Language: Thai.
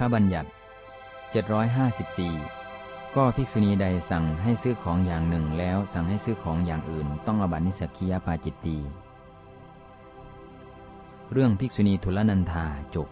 ระบัญญัติ 754 ก็ภิกษุณีใดสั่งให้ซื้อของอย่างหนึ่งแล้วสั่งให้ซื้อของอย่างอื่น ต้องอบัตินิสกิยาปาจิตตี เรื่องภิกษุณีทุลนันธาจบ